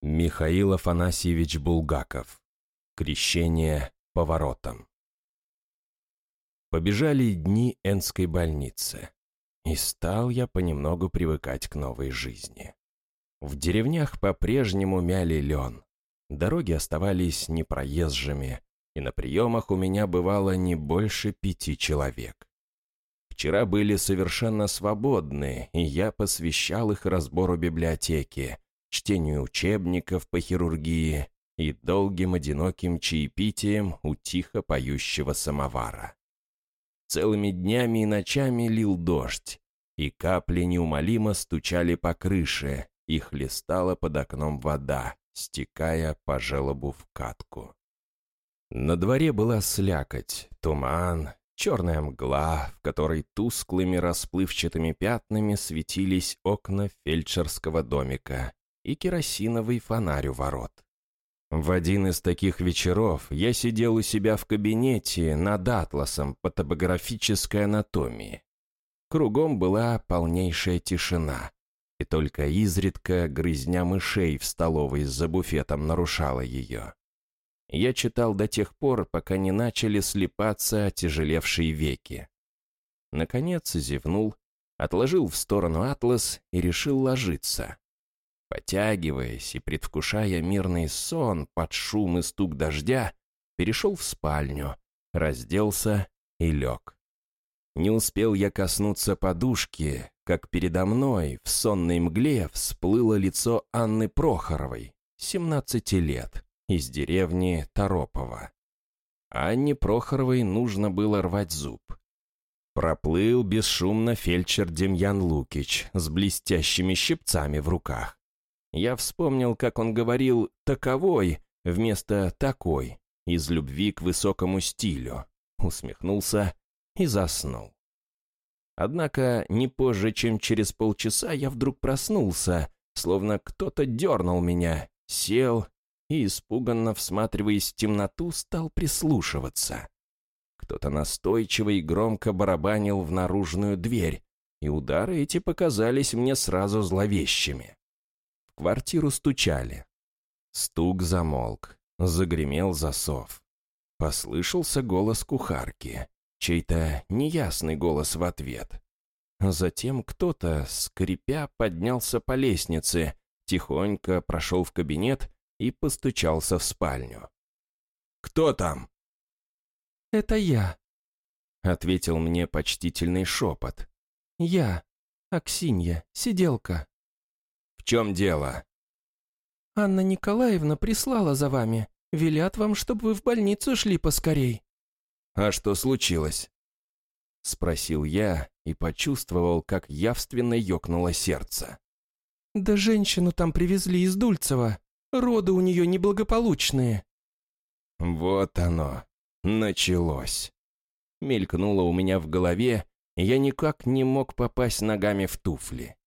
Михаил Афанасьевич Булгаков. Крещение поворотом. Побежали дни Энской больницы, и стал я понемногу привыкать к новой жизни. В деревнях по-прежнему мяли лен, дороги оставались непроезжими, и на приемах у меня бывало не больше пяти человек. Вчера были совершенно свободны, и я посвящал их разбору библиотеки, чтению учебников по хирургии и долгим одиноким чаепитием у тихо поющего самовара. Целыми днями и ночами лил дождь, и капли неумолимо стучали по крыше, и хлестала под окном вода, стекая по желобу в катку. На дворе была слякоть, туман, черная мгла, в которой тусклыми расплывчатыми пятнами светились окна фельдшерского домика и керосиновый фонарь у ворот. В один из таких вечеров я сидел у себя в кабинете над атласом по топографической анатомии. Кругом была полнейшая тишина, и только изредка грызня мышей в столовой за буфетом нарушала ее. Я читал до тех пор, пока не начали слепаться отяжелевшие веки. Наконец зевнул, отложил в сторону атлас и решил ложиться. Потягиваясь и предвкушая мирный сон под шум и стук дождя, перешел в спальню, разделся и лег. Не успел я коснуться подушки, как передо мной в сонной мгле всплыло лицо Анны Прохоровой, 17 лет, из деревни Торопова. Анне Прохоровой нужно было рвать зуб. Проплыл бесшумно фельдшер Демьян Лукич с блестящими щипцами в руках. Я вспомнил, как он говорил «таковой» вместо «такой» из любви к высокому стилю, усмехнулся и заснул. Однако не позже, чем через полчаса, я вдруг проснулся, словно кто-то дернул меня, сел и, испуганно всматриваясь в темноту, стал прислушиваться. Кто-то настойчиво и громко барабанил в наружную дверь, и удары эти показались мне сразу зловещими квартиру стучали. Стук замолк, загремел засов. Послышался голос кухарки, чей-то неясный голос в ответ. Затем кто-то, скрипя, поднялся по лестнице, тихонько прошел в кабинет и постучался в спальню. «Кто там?» «Это я», — ответил мне почтительный шепот. «Я, Аксинья, сиделка» чем дело?» «Анна Николаевна прислала за вами. Велят вам, чтобы вы в больницу шли поскорей». «А что случилось?» Спросил я и почувствовал, как явственно ёкнуло сердце. «Да женщину там привезли из Дульцева. Роды у нее неблагополучные». Вот оно. Началось. Мелькнуло у меня в голове, и я никак не мог попасть ногами в туфли.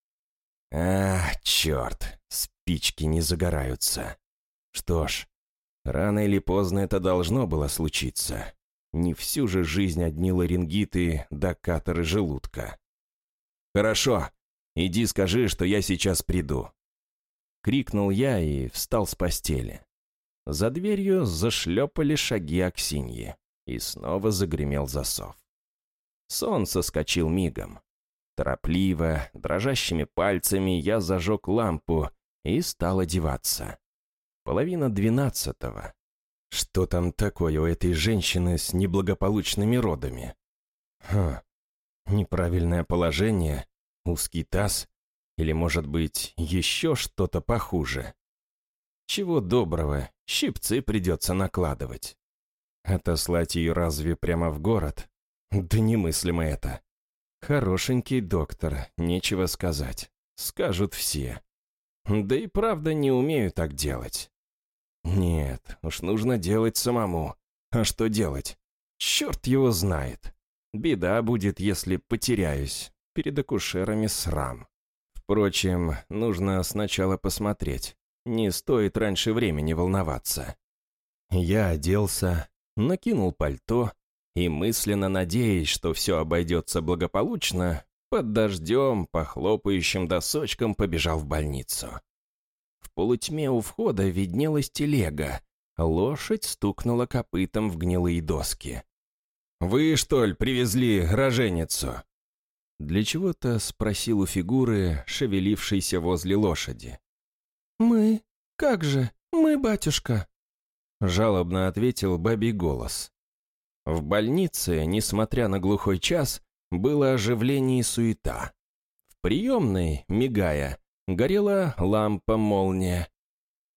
А, черт, спички не загораются. Что ж, рано или поздно это должно было случиться. Не всю же жизнь одни ларингиты да каторы желудка. «Хорошо, иди скажи, что я сейчас приду». Крикнул я и встал с постели. За дверью зашлепали шаги Аксиньи, и снова загремел засов. Сон соскочил мигом. Торопливо, дрожащими пальцами я зажег лампу и стал одеваться. Половина двенадцатого. Что там такое у этой женщины с неблагополучными родами? Хм, неправильное положение, узкий таз или, может быть, еще что-то похуже. Чего доброго, щипцы придется накладывать. Отослать ее разве прямо в город? Да немыслимо это. Хорошенький доктор, нечего сказать. Скажут все. Да и правда не умею так делать. Нет, уж нужно делать самому. А что делать? Черт его знает. Беда будет, если потеряюсь. Перед акушерами срам. Впрочем, нужно сначала посмотреть. Не стоит раньше времени волноваться. Я оделся, накинул пальто и мысленно надеясь, что все обойдется благополучно, под дождем, по хлопающим досочкам побежал в больницу. В В полутьме у входа виднелась телега. Лошадь стукнула копытом в гнилые доски. «Вы, что ли, привезли роженицу?» Для чего-то спросил у фигуры, шевелившейся возле лошади. «Мы? Как же? Мы, батюшка!» Жалобно ответил бабий голос. В больнице, несмотря на глухой час, было оживление и суета. В приемной, мигая, горела лампа-молния.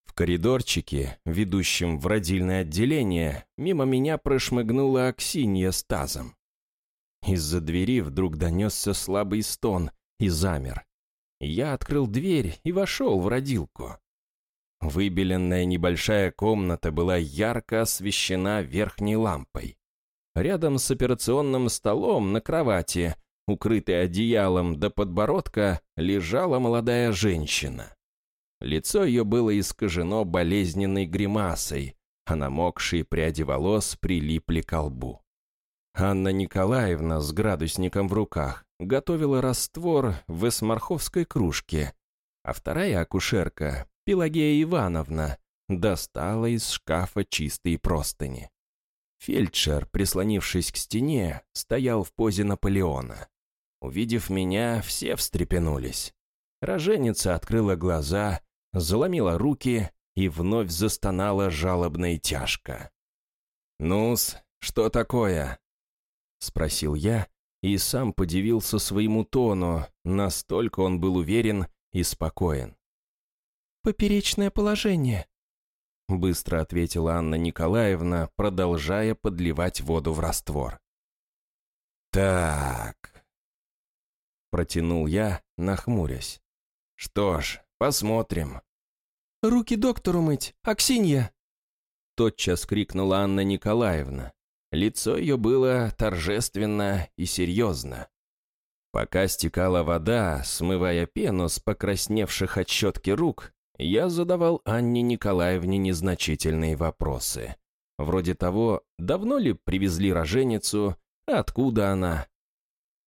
В коридорчике, ведущем в родильное отделение, мимо меня прошмыгнула Аксинья с тазом. Из-за двери вдруг донесся слабый стон и замер. Я открыл дверь и вошел в родилку. Выбеленная небольшая комната была ярко освещена верхней лампой. Рядом с операционным столом на кровати, укрытой одеялом до подбородка, лежала молодая женщина. Лицо ее было искажено болезненной гримасой, а намокшие пряди волос прилипли к лбу. Анна Николаевна с градусником в руках готовила раствор в эсмарховской кружке, а вторая акушерка, Пелагея Ивановна, достала из шкафа чистые простыни. Фельдшер, прислонившись к стене, стоял в позе Наполеона. Увидев меня, все встрепенулись. Роженица открыла глаза, заломила руки и вновь застонала жалобно и тяжко. «Ну-с, что такое?» — спросил я, и сам подивился своему тону, настолько он был уверен и спокоен. «Поперечное положение», — быстро ответила Анна Николаевна, продолжая подливать воду в раствор. «Так...» — протянул я, нахмурясь. «Что ж, посмотрим». «Руки доктору мыть, Аксинья!» Тотчас крикнула Анна Николаевна. Лицо ее было торжественно и серьезно. Пока стекала вода, смывая пену с покрасневших от щетки рук, я задавал Анне Николаевне незначительные вопросы. Вроде того, давно ли привезли роженицу, откуда она.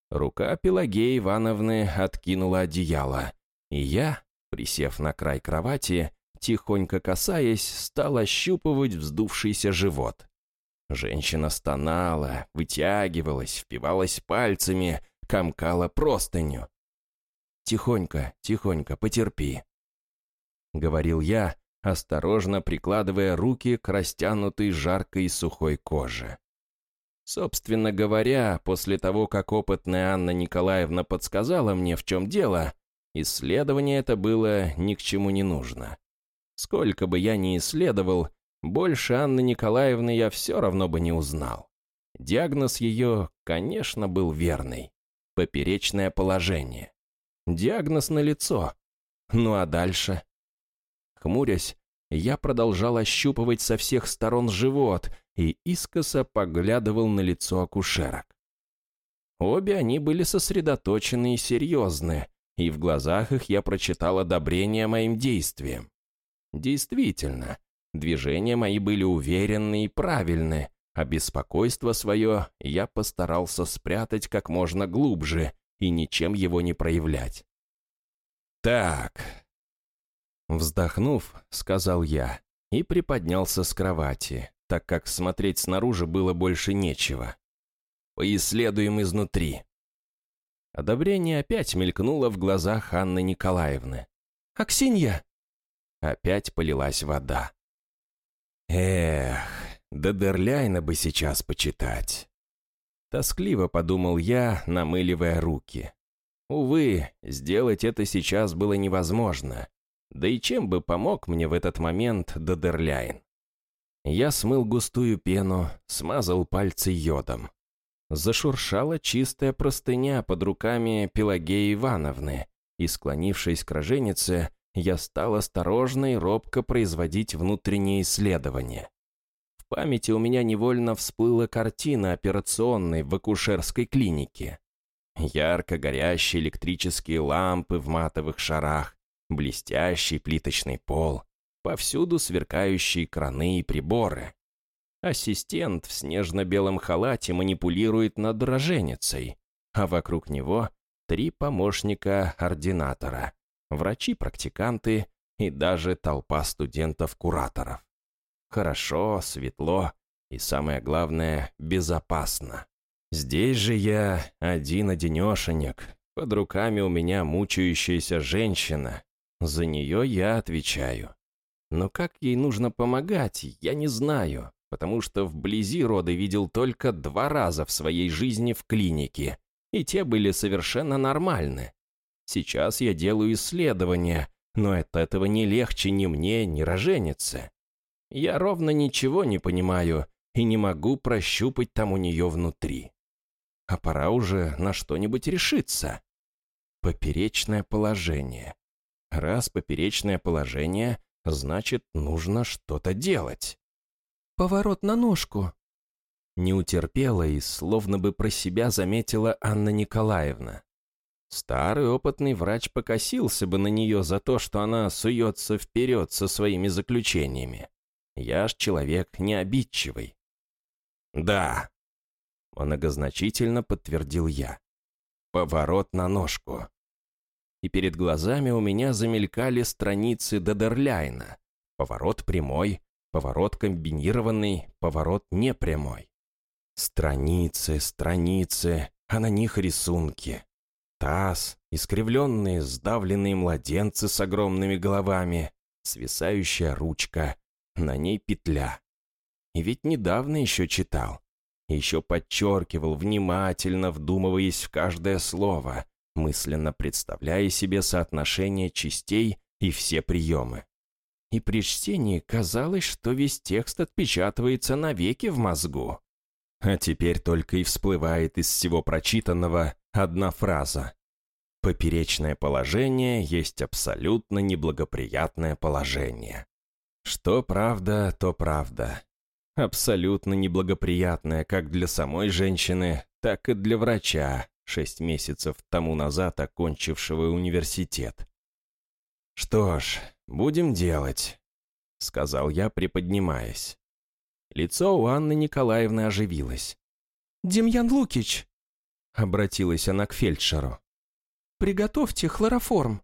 Рука Пелагеи Ивановны откинула одеяло, и я, присев на край кровати, тихонько касаясь, стал ощупывать вздувшийся живот. Женщина стонала, вытягивалась, впивалась пальцами, комкала простыню. «Тихонько, тихонько, потерпи», — говорил я, осторожно прикладывая руки к растянутой жаркой сухой коже. Собственно говоря, после того, как опытная Анна Николаевна подсказала мне, в чем дело, исследование это было ни к чему не нужно. Сколько бы я ни исследовал, больше Анны Николаевны я все равно бы не узнал. Диагноз ее, конечно, был верный. Поперечное положение. Диагноз на лицо. Ну а дальше? Хмурясь, я продолжал ощупывать со всех сторон живот и искоса поглядывал на лицо акушерок. Обе они были сосредоточены и серьезны, и в глазах их я прочитал одобрение моим действиям. Действительно, Движения мои были уверенны и правильны, а беспокойство свое я постарался спрятать как можно глубже и ничем его не проявлять. «Так...» Вздохнув, сказал я и приподнялся с кровати, так как смотреть снаружи было больше нечего. «Поисследуем изнутри». Одобрение опять мелькнуло в глазах Анны Николаевны. «Аксинья!» Опять полилась вода. Эх, да Дерляйна бы сейчас почитать. Тоскливо подумал я, намыливая руки. Увы, сделать это сейчас было невозможно. Да и чем бы помог мне в этот момент Дедерляйн? Я смыл густую пену, смазал пальцы йодом. Зашуршала чистая простыня под руками Пелагеи Ивановны, и, склонившись к роженице, я стал осторожно и робко производить внутренние исследования. В памяти у меня невольно всплыла картина операционной в акушерской клинике. Ярко горящие электрические лампы в матовых шарах, блестящий плиточный пол, повсюду сверкающие краны и приборы. Ассистент в снежно-белом халате манипулирует над роженицей, а вокруг него три помощника ординатора — врачи-практиканты и даже толпа студентов-кураторов. Хорошо, светло и, самое главное, безопасно. Здесь же я один-одинешенек, под руками у меня мучающаяся женщина. За нее я отвечаю. Но как ей нужно помогать, я не знаю, потому что вблизи роды видел только два раза в своей жизни в клинике, и те были совершенно нормальны. Сейчас я делаю исследования, но от этого не легче ни мне, ни роженице. Я ровно ничего не понимаю и не могу прощупать там у нее внутри. А пора уже на что-нибудь решиться. Поперечное положение. Раз поперечное положение, значит, нужно что-то делать. «Поворот на ножку», не утерпела и словно бы про себя заметила Анна Николаевна. Старый опытный врач покосился бы на нее за то, что она суется вперед со своими заключениями. Я ж человек необидчивый. «Да», — многозначительно подтвердил я. «Поворот на ножку». И перед глазами у меня замелькали страницы Дедерляйна. Поворот прямой, поворот комбинированный, поворот непрямой. Страницы, страницы, а на них рисунки. Таз, искривленные, сдавленные младенцы с огромными головами, свисающая ручка, на ней петля. И ведь недавно еще читал. Еще подчеркивал, внимательно вдумываясь в каждое слово, мысленно представляя себе соотношение частей и все приемы. И при чтении казалось, что весь текст отпечатывается навеки в мозгу. А теперь только и всплывает из всего прочитанного одна фраза. Поперечное положение есть абсолютно неблагоприятное положение. Что правда, то правда. Абсолютно неблагоприятное как для самой женщины, так и для врача, шесть месяцев тому назад окончившего университет. «Что ж, будем делать», — сказал я, приподнимаясь. Лицо у Анны Николаевны оживилось. «Демьян Лукич!» — обратилась она к фельдшеру. «Приготовьте хлороформ».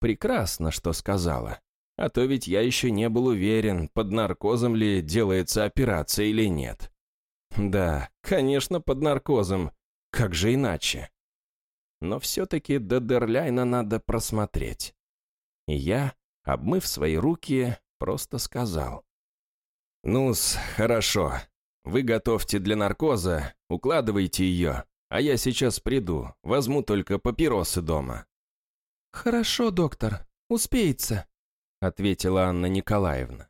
Прекрасно, что сказала. А то ведь я еще не был уверен, под наркозом ли делается операция или нет. Да, конечно, под наркозом. Как же иначе? Но все-таки Дедерляйна надо просмотреть. И я, обмыв свои руки, просто сказал. «Ну-с, хорошо. Вы готовьте для наркоза, укладывайте ее, а я сейчас приду, возьму только папиросы дома». «Хорошо, доктор, успеется», — ответила Анна Николаевна.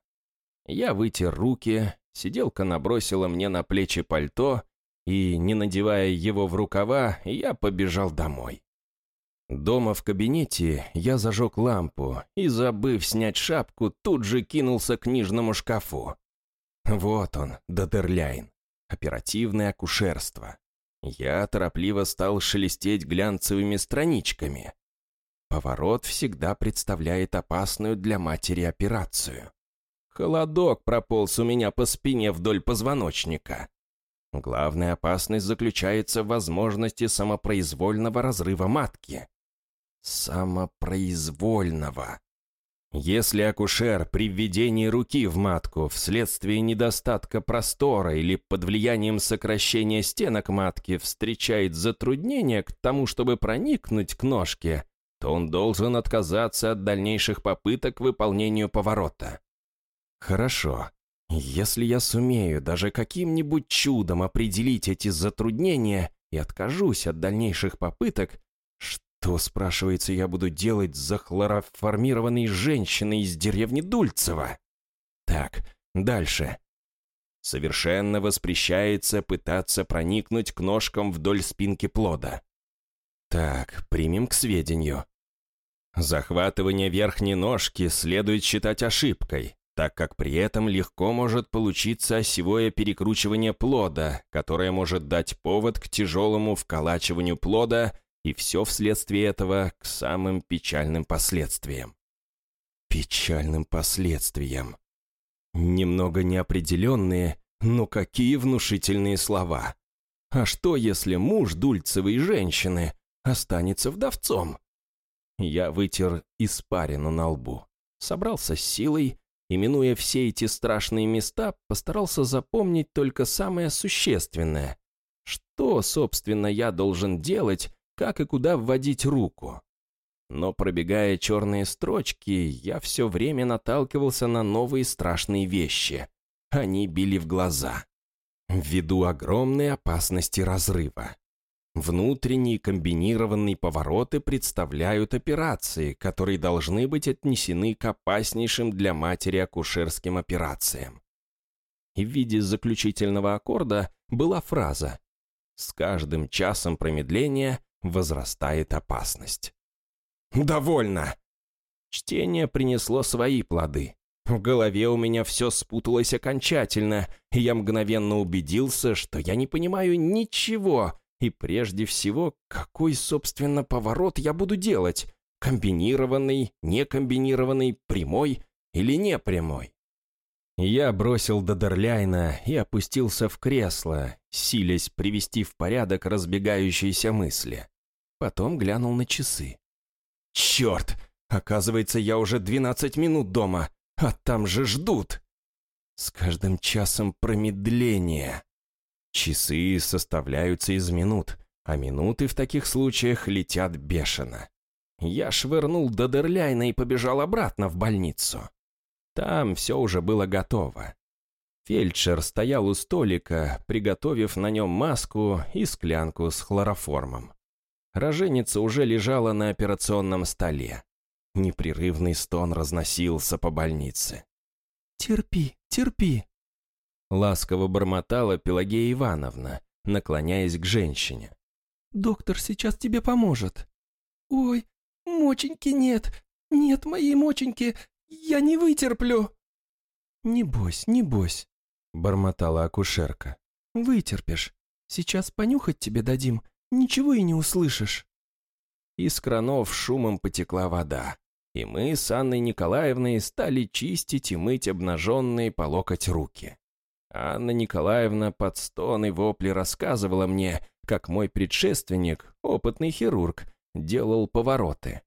Я вытер руки, сиделка набросила мне на плечи пальто, и, не надевая его в рукава, я побежал домой. Дома в кабинете я зажег лампу и, забыв снять шапку, тут же кинулся к книжному шкафу. Вот он, Дадерляйн. Оперативное акушерство. Я торопливо стал шелестеть глянцевыми страничками. Поворот всегда представляет опасную для матери операцию. Холодок прополз у меня по спине вдоль позвоночника. Главная опасность заключается в возможности самопроизвольного разрыва матки. Самопроизвольного. Если акушер при введении руки в матку вследствие недостатка простора или под влиянием сокращения стенок матки встречает затруднение к тому, чтобы проникнуть к ножке, то он должен отказаться от дальнейших попыток к выполнению поворота. Хорошо. Если я сумею даже каким-нибудь чудом определить эти затруднения и откажусь от дальнейших попыток, что, спрашивается, я буду делать с захлороформированной женщиной из деревни Дульцево? Так, дальше. Совершенно воспрещается пытаться проникнуть к ножкам вдоль спинки плода. Так, примем к сведению. Захватывание верхней ножки следует считать ошибкой, так как при этом легко может получиться осевое перекручивание плода, которое может дать повод к тяжелому вколачиванию плода и все вследствие этого к самым печальным последствиям. Печальным последствиям. Немного неопределенные, но какие внушительные слова. А что, если муж Дульцевой женщины останется вдовцом? Я вытер испарину на лбу. собрался с силой и, минуя все эти страшные места, постарался запомнить только самое существенное. Что, собственно, я должен делать, как и куда вводить руку? Но пробегая черные строчки, я все время наталкивался на новые страшные вещи. Они били в глаза. Ввиду огромной опасности разрыва. Внутренние комбинированные повороты представляют операции, которые должны быть отнесены к опаснейшим для матери акушерским операциям. И в виде заключительного аккорда была фраза «С каждым часом промедления возрастает опасность». «Довольно!» Чтение принесло свои плоды. В голове у меня все спуталось окончательно, и я мгновенно убедился, что я не понимаю ничего, и прежде всего, какой, собственно, поворот я буду делать? Комбинированный, некомбинированный, прямой или непрямой? Я бросил Дадерляйна и опустился в кресло, силясь привести в порядок разбегающиеся мысли. Потом глянул на часы. «Черт! Оказывается, я уже 12 минут дома, а там же ждут!» С каждым часом промедления. Часы составляются из минут, а минуты в таких случаях летят бешено. Я швырнул Дадерляйна и побежал обратно в больницу. Там все уже было готово. Фельдшер стоял у столика, приготовив на нем маску и склянку с хлороформом. Роженица уже лежала на операционном столе. Непрерывный стон разносился по больнице. «Терпи, терпи», Ласково бормотала Пелагея Ивановна, наклоняясь к женщине. «Доктор сейчас тебе поможет». «Ой, моченьки нет, нет моей моченьки, я не вытерплю». «Не бойся, не бойся», — бормотала акушерка. «Вытерпишь. Сейчас понюхать тебе дадим, ничего и не услышишь». Из кранов шумом потекла вода, и мы с Анной Николаевной стали чистить и мыть обнаженные по локоть руки. Анна Николаевна под стон и вопли рассказывала мне, как мой предшественник, опытный хирург, делал повороты.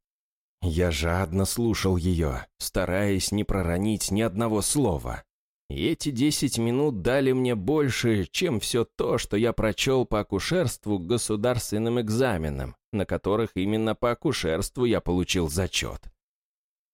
Я жадно слушал ее, стараясь не проронить ни одного слова. И эти десять минут дали мне больше, чем все то, что я прочел по акушерству к государственным экзаменам, на которых именно по акушерству я получил зачет.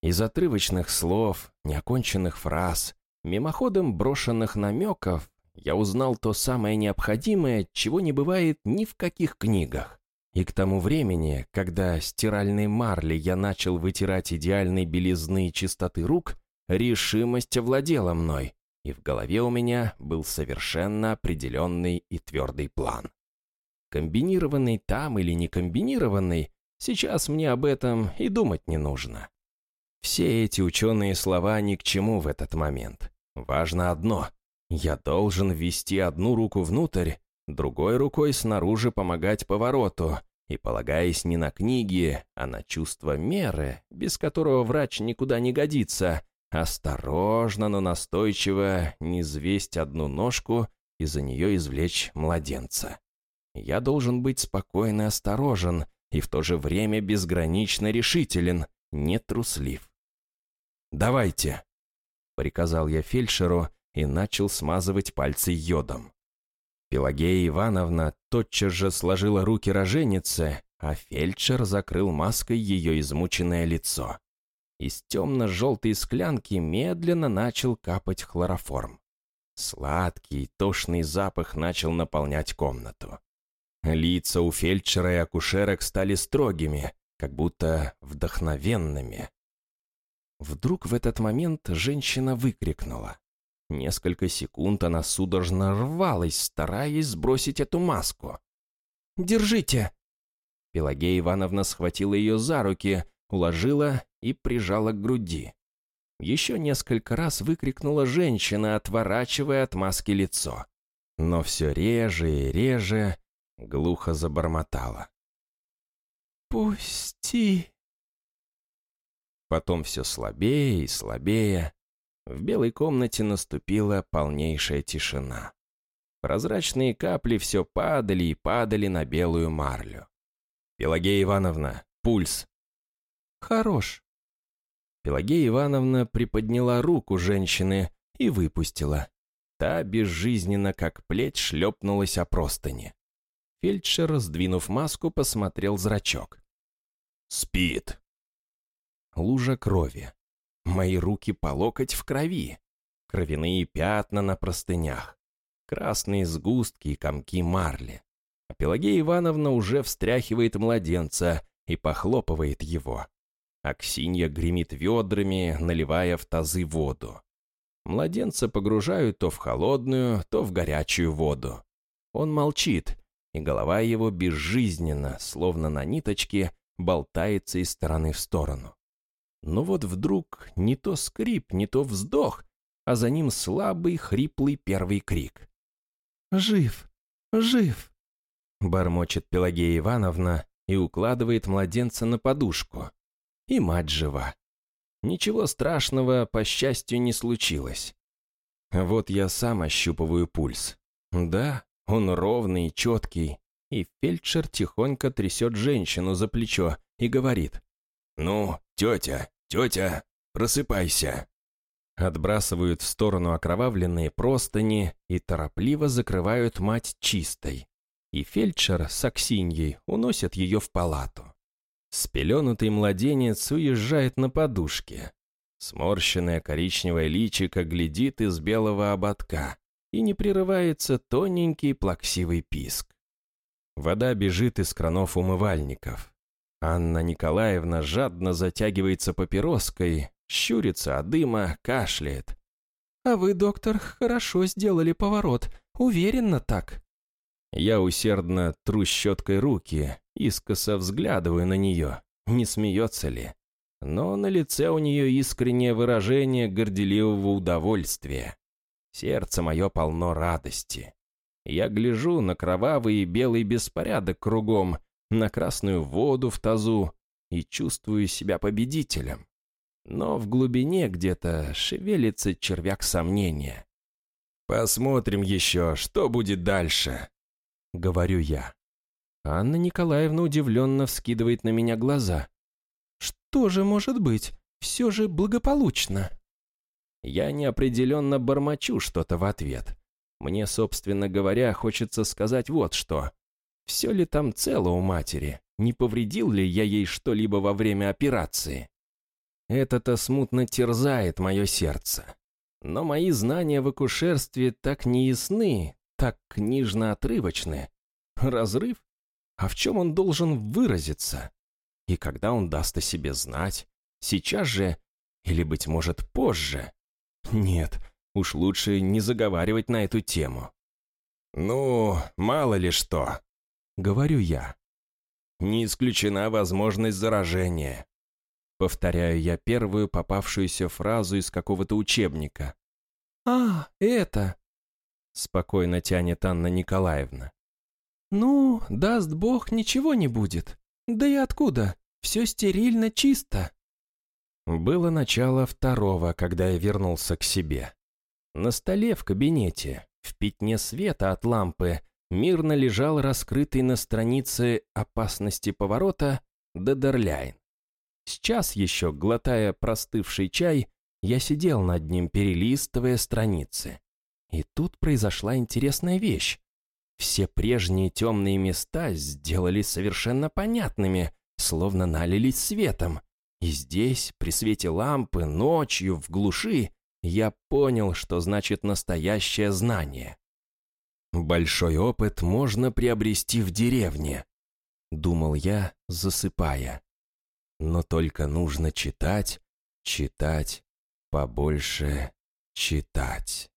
Из отрывочных слов, неоконченных фраз, Мимоходом брошенных намеков я узнал то самое необходимое, чего не бывает ни в каких книгах. И к тому времени, когда стиральной марли я начал вытирать идеальной белизны и чистоты рук, решимость овладела мной, и в голове у меня был совершенно определенный и твердый план. Комбинированный там или не комбинированный, сейчас мне об этом и думать не нужно. Все эти ученые слова ни к чему в этот момент. Важно одно. Я должен ввести одну руку внутрь, другой рукой снаружи помогать повороту, и, полагаясь не на книги, а на чувство меры, без которого врач никуда не годится, осторожно, но настойчиво не одну ножку и за нее извлечь младенца. Я должен быть спокойно осторожен и в то же время безгранично решителен, не труслив. «Давайте», — приказал я фельдшеру и начал смазывать пальцы йодом. Пелагея Ивановна тотчас же сложила руки роженице, а фельдшер закрыл маской ее измученное лицо. Из темно-желтой склянки медленно начал капать хлороформ. Сладкий, тошный запах начал наполнять комнату. Лица у фельдшера и акушерок стали строгими, как будто вдохновенными. Вдруг в этот момент женщина выкрикнула. Несколько секунд она судорожно рвалась, стараясь сбросить эту маску. «Держите!» Пелагея Ивановна схватила ее за руки, уложила и прижала к груди. Еще несколько раз выкрикнула женщина, отворачивая от маски лицо. Но все реже и реже глухо забормотала. «Пусти!» Потом все слабее и слабее. В белой комнате наступила полнейшая тишина. Прозрачные капли все падали и падали на белую марлю. «Пелагея Ивановна, пульс!» «Хорош!» Пелагея Ивановна приподняла руку женщины и выпустила. Та безжизненно, как плеть, шлепнулась о простыни. Фельдшер, сдвинув маску, посмотрел зрачок. «Спит!» Лужа крови. Мои руки по локоть в крови. Кровяные пятна на простынях. Красные сгустки и комки марли. А Пелагея Ивановна уже встряхивает младенца и похлопывает его. Аксинья гремит ведрами, наливая в тазы воду. Младенца погружают то в холодную, то в горячую воду. Он молчит, и голова его безжизненно, словно на ниточке, болтается из стороны в сторону. Но вот вдруг не то скрип, не то вздох, а за ним слабый, хриплый первый крик. «Жив! Жив!» Бормочет Пелагея Ивановна и укладывает младенца на подушку и мать жива. Ничего страшного, по счастью, не случилось. Вот я сам ощупываю пульс. Да, он ровный, четкий, и фельдшер тихонько трясет женщину за плечо и говорит. «Ну, тетя, тетя, просыпайся!» Отбрасывают в сторону окровавленные простыни и торопливо закрывают мать чистой. И фельдшер с Аксиньей уносят ее в палату. Спеленутый младенец уезжает на подушке. Сморщенное коричневое личико глядит из белого ободка, и не прерывается тоненький плаксивый писк. Вода бежит из кранов умывальников. Анна Николаевна жадно затягивается папироской, щурится от дыма, кашляет. «А вы, доктор, хорошо сделали поворот. Уверенно так». Я усердно тру щеткой руки, искоса взглядываю на нее, не смеется ли. Но на лице у нее искреннее выражение горделивого удовольствия. Сердце мое полно радости. Я гляжу на кровавый и белый беспорядок кругом, на красную воду в тазу и чувствую себя победителем. Но в глубине где-то шевелится червяк сомнения. «Посмотрим еще, что будет дальше», — говорю я. Анна Николаевна удивленно вскидывает на меня глаза. «Что же может быть? Все же благополучно». Я неопределенно бормочу что-то в ответ. Мне, собственно говоря, хочется сказать вот что. Все ли там цело у матери? Не повредил ли я ей что-либо во время операции? Это-то смутно терзает мое сердце. Но мои знания в акушерстве так неясны, так книжно-отрывочны. Разрыв? А в чем он должен выразиться? И когда он даст о себе знать? Сейчас же? Или, быть может, позже? Нет, уж лучше не заговаривать на эту тему. «Ну, мало ли что», — говорю я. «Не исключена возможность заражения». Повторяю я первую попавшуюся фразу из какого-то учебника. «А, это...» Спокойно тянет Анна Николаевна. «Ну, даст Бог, ничего не будет. Да и откуда? Все стерильно чисто». Было начало второго, когда я вернулся к себе. На столе в кабинете, в пятне света от лампы, мирно лежал раскрытый на странице «Опасности поворота» Дедерляйн. Сейчас еще, глотая простывший чай, я сидел над ним, перелистывая страницы. И тут произошла интересная вещь. Все прежние темные места сделали совершенно понятными, словно налились светом. И здесь, при свете лампы, ночью, в глуши, я понял, что значит настоящее знание. Большой опыт можно приобрести в деревне, думал я, засыпая. Но только нужно читать, читать, побольше читать.